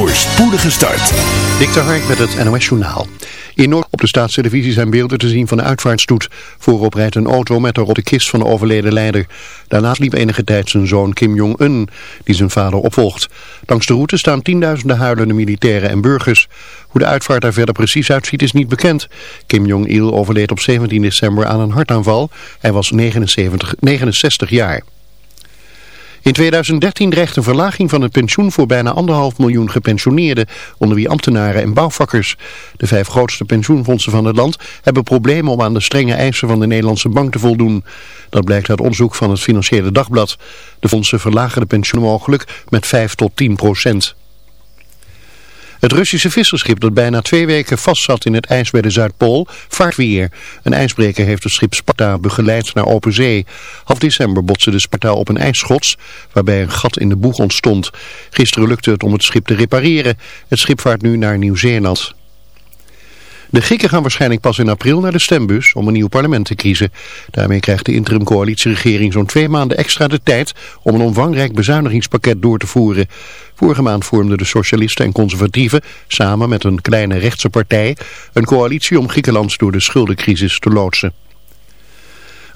voor spoedige start. Victor Hark met het NOS Journaal. In Noord op de staatstelevisie zijn beelden te zien van de uitvaartstoet. Voorop rijdt een auto met de kist van de overleden leider. Daarnaast liep enige tijd zijn zoon Kim Jong-un, die zijn vader opvolgt. Langs de route staan tienduizenden huilende militairen en burgers. Hoe de uitvaart er verder precies uitziet is niet bekend. Kim Jong-il overleed op 17 december aan een hartaanval. Hij was 79, 69 jaar. In 2013 dreigt een verlaging van het pensioen voor bijna anderhalf miljoen gepensioneerden, onder wie ambtenaren en bouwvakkers. De vijf grootste pensioenfondsen van het land hebben problemen om aan de strenge eisen van de Nederlandse bank te voldoen. Dat blijkt uit onderzoek van het Financiële Dagblad. De fondsen verlagen de pensioen mogelijk met 5 tot 10 procent. Het Russische visserschip dat bijna twee weken vastzat in het ijs bij de Zuidpool vaart weer. Een ijsbreker heeft het schip Sparta begeleid naar open zee. Half december botste de Sparta op een ijsschots waarbij een gat in de boeg ontstond. Gisteren lukte het om het schip te repareren. Het schip vaart nu naar Nieuw-Zeeland. De Grieken gaan waarschijnlijk pas in april naar de stembus om een nieuw parlement te kiezen. Daarmee krijgt de interim-coalitieregering zo'n twee maanden extra de tijd om een omvangrijk bezuinigingspakket door te voeren. Vorige maand vormden de socialisten en conservatieven samen met een kleine rechtse partij een coalitie om Griekenland door de schuldencrisis te loodsen.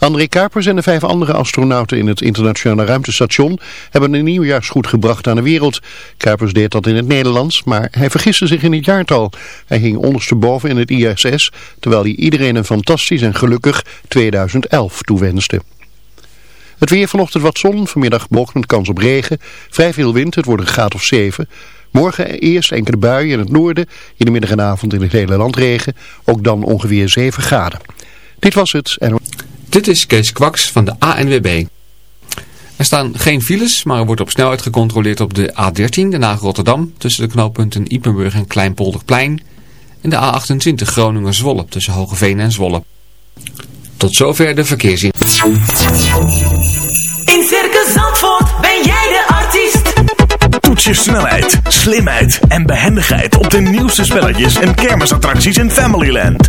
André Kuipers en de vijf andere astronauten in het internationale ruimtestation hebben een nieuwjaarsgoed gebracht aan de wereld. Kuipers deed dat in het Nederlands, maar hij vergiste zich in het jaartal. Hij ging ondersteboven in het ISS, terwijl hij iedereen een fantastisch en gelukkig 2011 toewenste. Het weer vanochtend wat zon, vanmiddag met kans op regen. Vrij veel wind, het wordt een graad of 7. Morgen eerst enkele buien in het noorden, in de middag en avond in het hele land regen. Ook dan ongeveer 7 graden. Dit was het. En... Dit is Kees Kwaks van de ANWB. Er staan geen files, maar er wordt op snelheid gecontroleerd op de A13, de Haag Rotterdam, tussen de knooppunten Ipenburg en Kleinpolderplein. En de A28 Groningen-Zwolle, tussen Hogeveen en Zwolle. Tot zover de verkeersin. In Circus Zandvoort ben jij de artiest. Toets je snelheid, slimheid en behendigheid op de nieuwste spelletjes en kermisattracties in Familyland.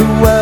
the world.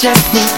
Just need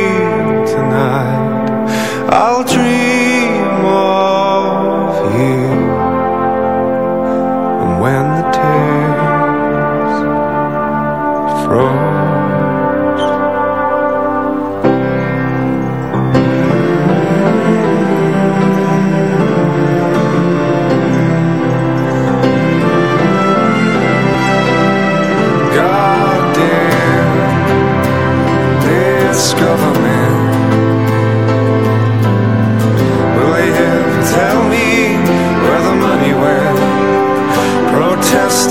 night. I'll dream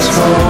transform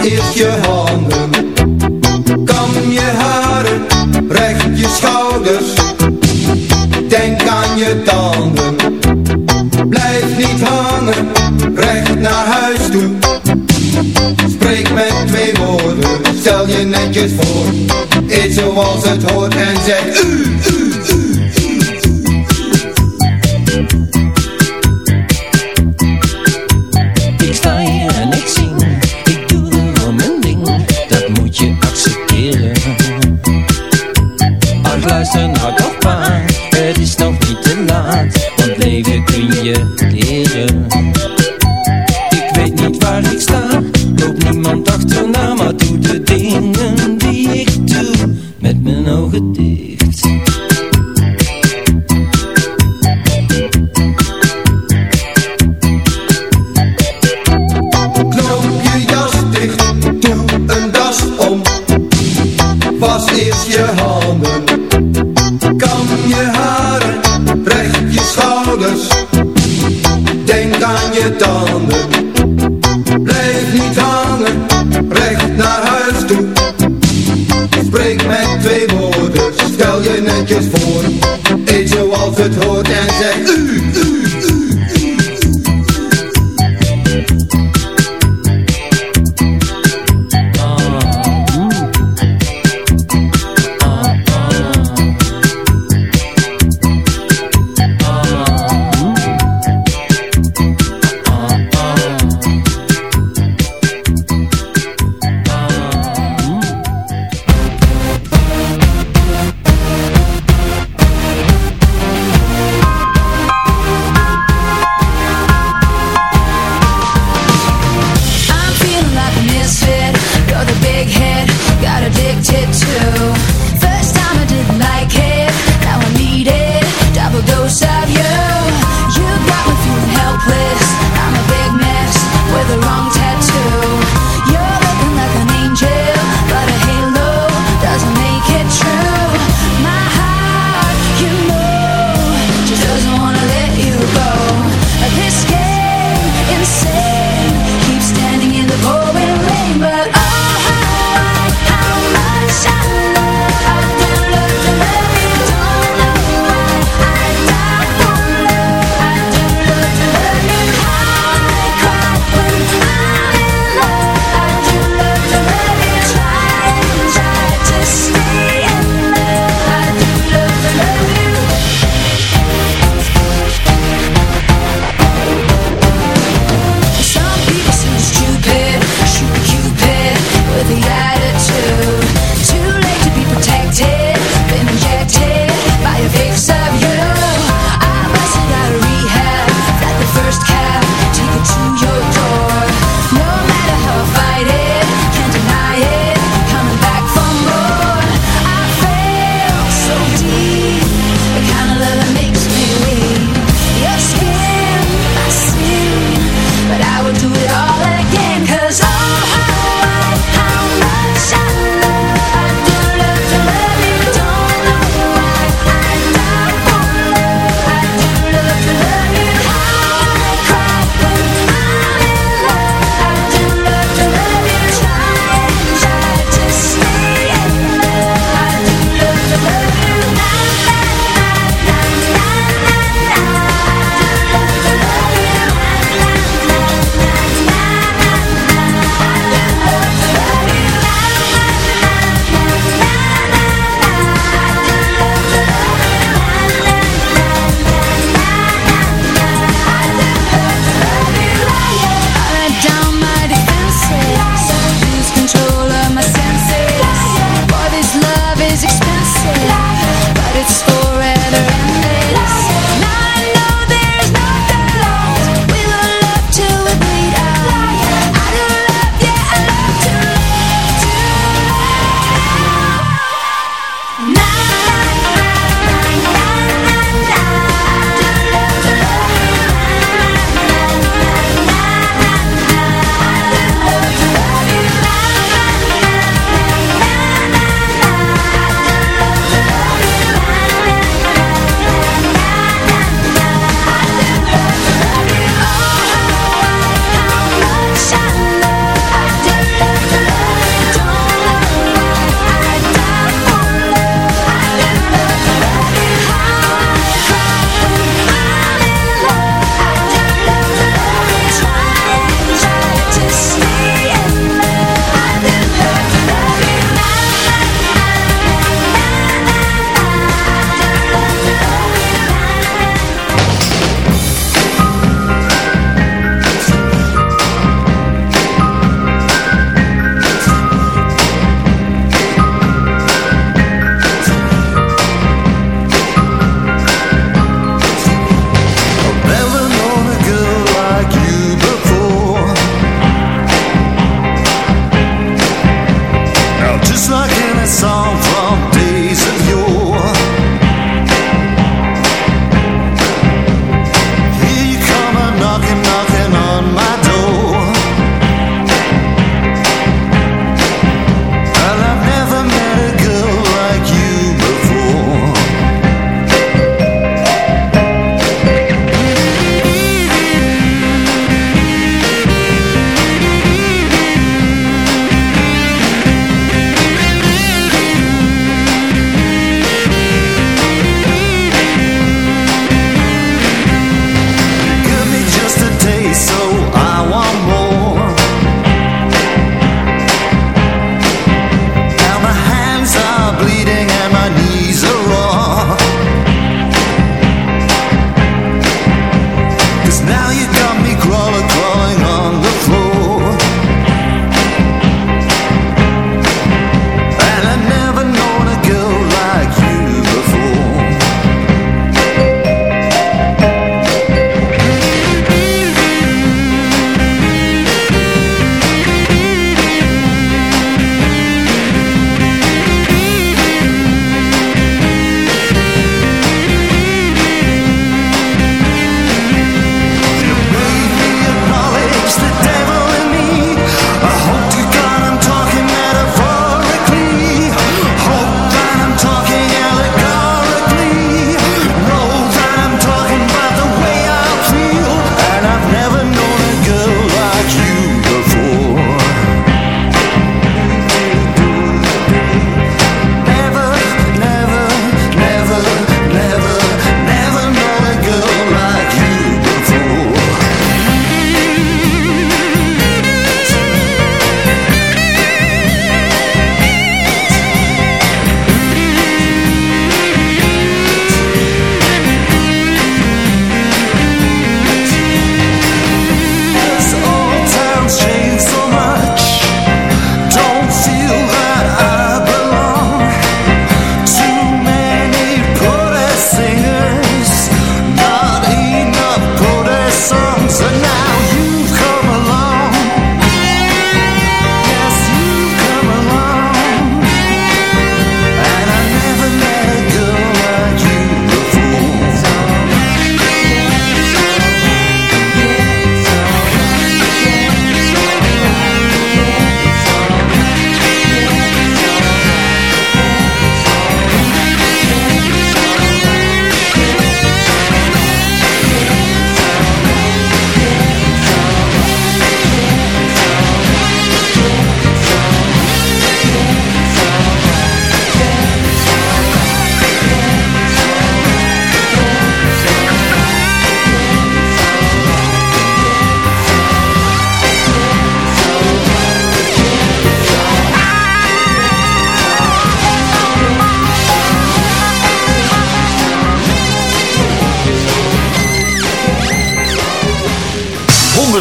Was eerst je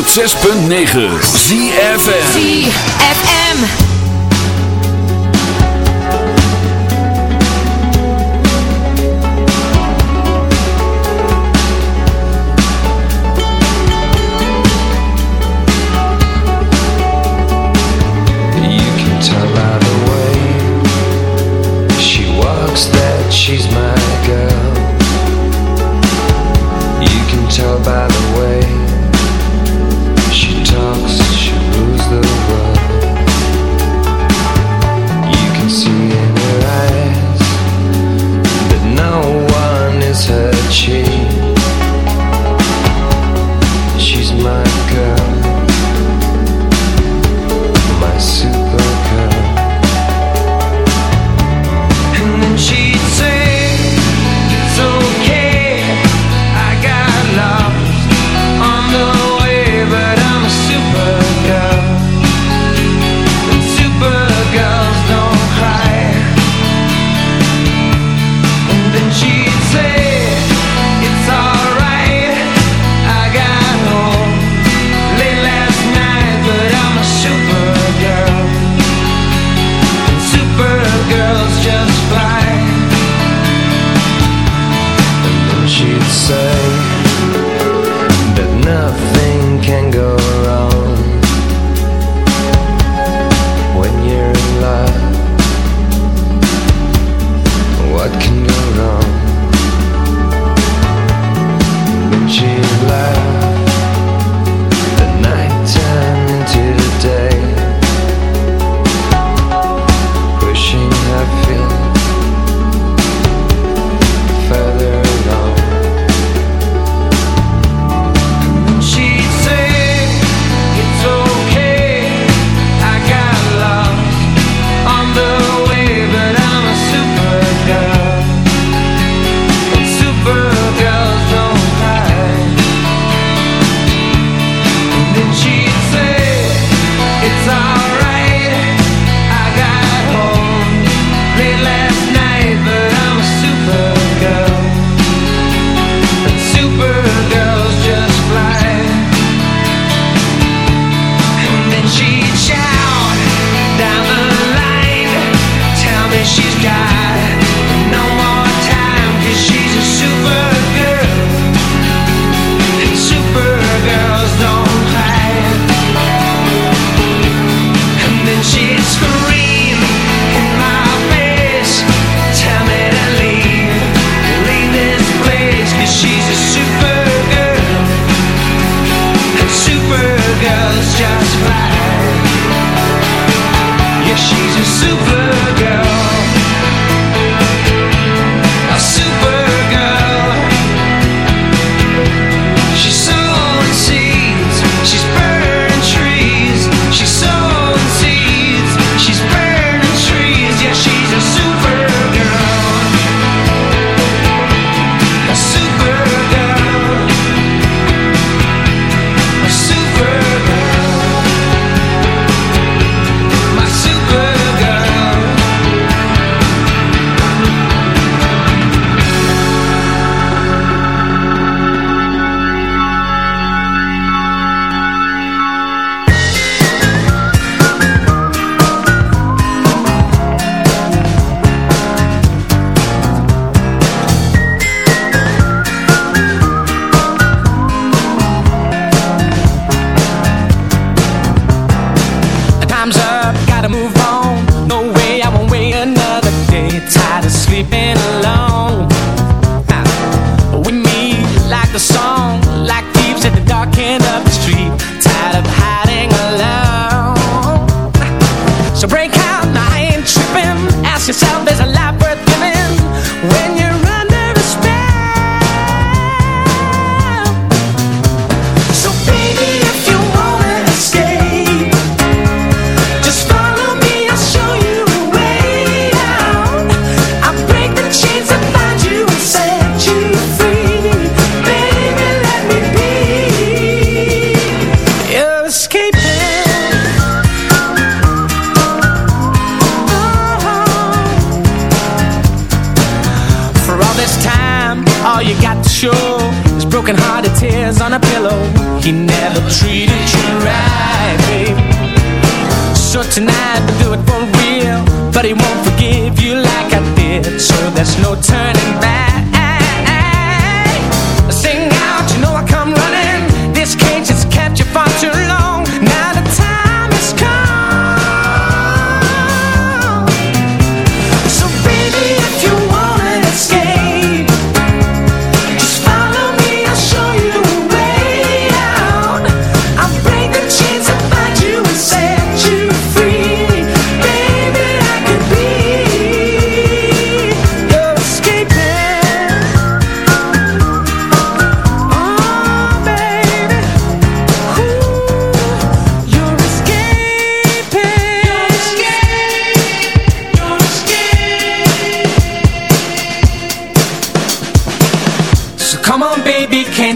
ZFM.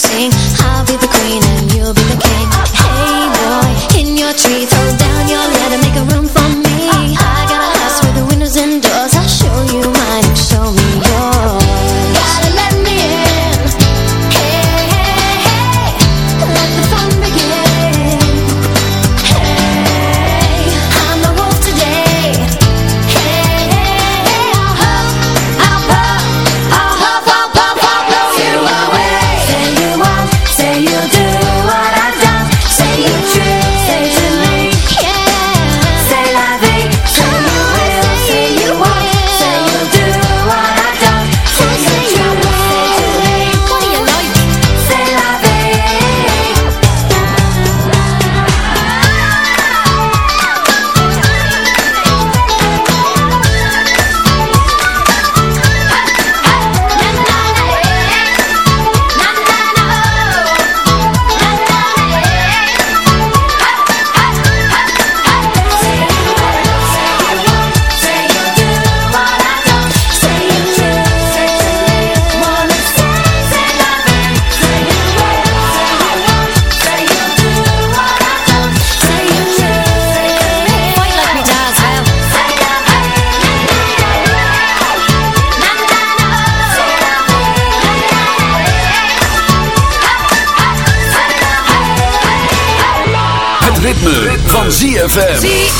Sing. ZFM.